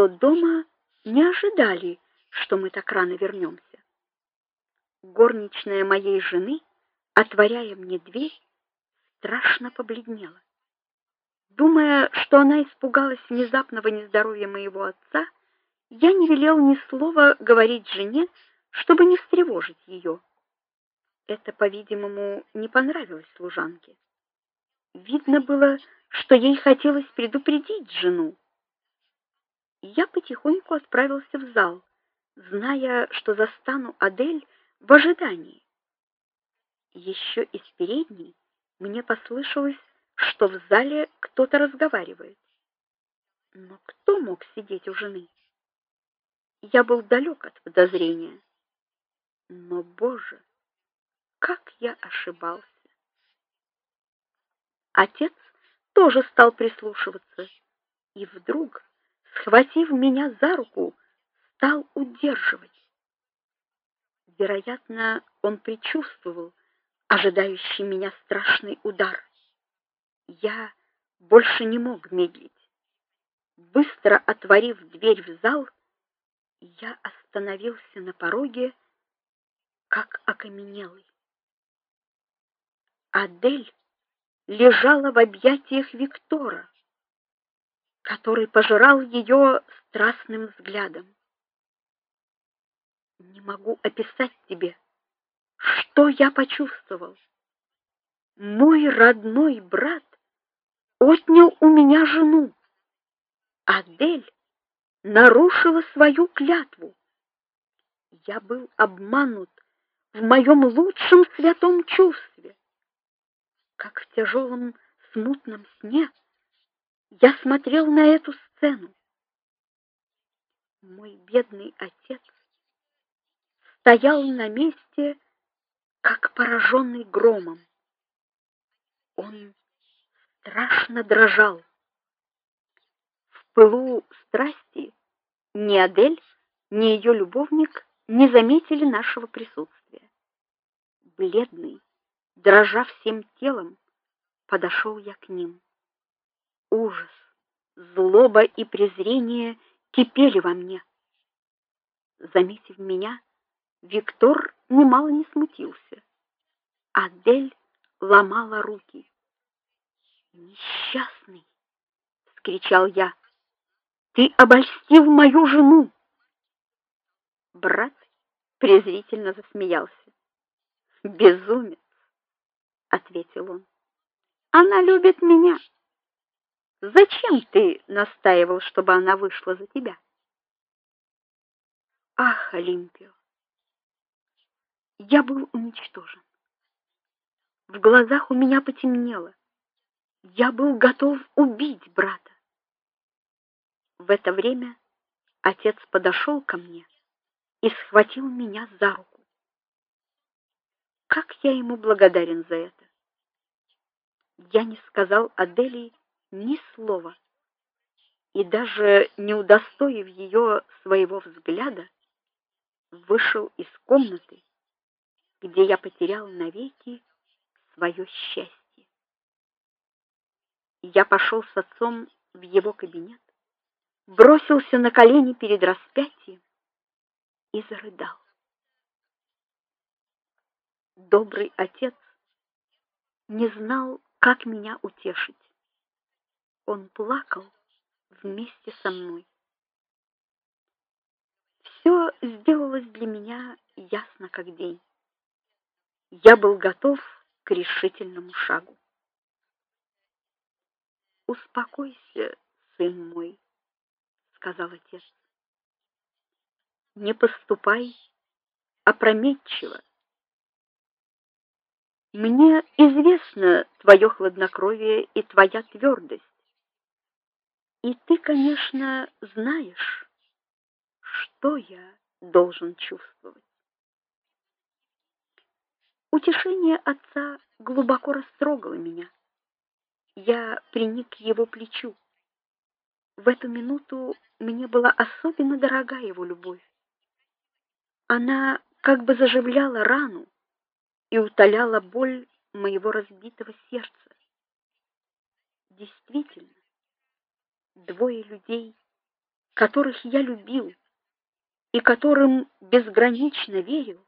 что дома не ожидали, что мы так рано вернемся. Горничная моей жены, отворяя мне дверь, страшно побледнела. Думая, что она испугалась внезапного нездоровья моего отца, я не велел ни слова говорить жене, чтобы не встревожить ее. Это, по-видимому, не понравилось служанке. Видно было, что ей хотелось предупредить жену. Я потихоньку отправился в зал, зная, что застану Адель в ожидании. Еще из передней мне послышалось, что в зале кто-то разговаривает. Но кто мог сидеть у жены? Я был далек от подозрения. Но, боже, как я ошибался. Отец тоже стал прислушиваться и вдруг, схватив меня за руку, стал удерживать. Вероятно, он предчувствовал ожидающий меня страшный удар. Я больше не мог медлить. Быстро отворив дверь в зал, я остановился на пороге, как окаменелый. Адель лежала в объятиях Виктора, который пожирал ее страстным взглядом. Не могу описать тебе, что я почувствовал. Мой родной брат отнял у меня жену. Адель нарушила свою клятву. Я был обманут в моем лучшем святом чувстве как в тяжелом смутном сне, я смотрел на эту сцену. Мой бедный отец стоял на месте, как пораженный громом. Он страшно дрожал. В пылу страсти ни Адель, ни ее любовник не заметили нашего присутствия. Бледный, Дрожа всем телом, подошел я к ним. Ужас, злоба и презрение кипели во мне. Заметив меня, Виктор немало не смутился. Адель ломала руки. "Несчастный!" вскричал я. "Ты обольстил мою жену!" Брат презрительно засмеялся. "Безумец! ответил он. Она любит меня. Зачем ты настаивал, чтобы она вышла за тебя? Ах, Олимпио. Я был уничтожен. В глазах у меня потемнело. Я был готов убить брата. В это время отец подошел ко мне и схватил меня за руку. Как я ему благодарен за это. Я не сказал Адели ни слова. И даже не удостоив ее своего взгляда, вышел из комнаты, где я потерял навеки свое счастье. Я пошел с отцом в его кабинет, бросился на колени перед распятием и зарыдал добрый отец не знал, как меня утешить. Он плакал вместе со мной. Все сделалось для меня ясно как день. Я был готов к решительному шагу. Успокойся, сын мой, сказал отец. Не поступай опрометчиво. Мне известно твое хладнокровие и твоя твердость. И ты, конечно, знаешь, что я должен чувствовать. Утешение отца глубоко растрогало меня. Я приник к его плечу. В эту минуту мне была особенно дорога его любовь. Она как бы заживляла рану, и утоляла боль моего разбитого сердца. Действительно, двое людей которых я любил и которым безгранично верю,